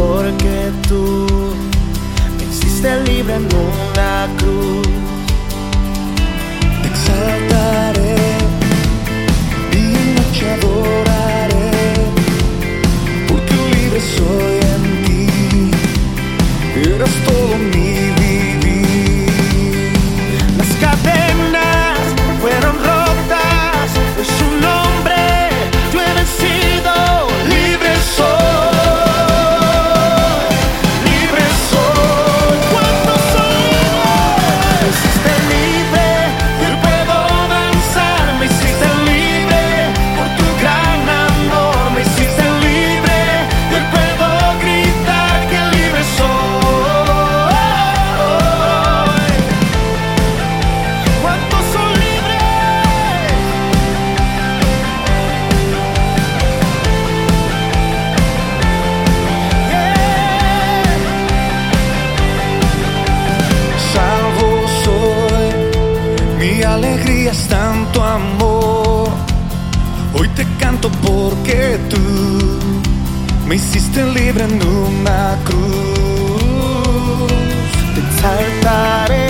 porque tú hiciste libre en una cruz. Te exaltaré, y noche adoraré, porque libre soy en ti. Eres todo mi te canto porque tú me hiciste libre en una cruz. Te exaltaré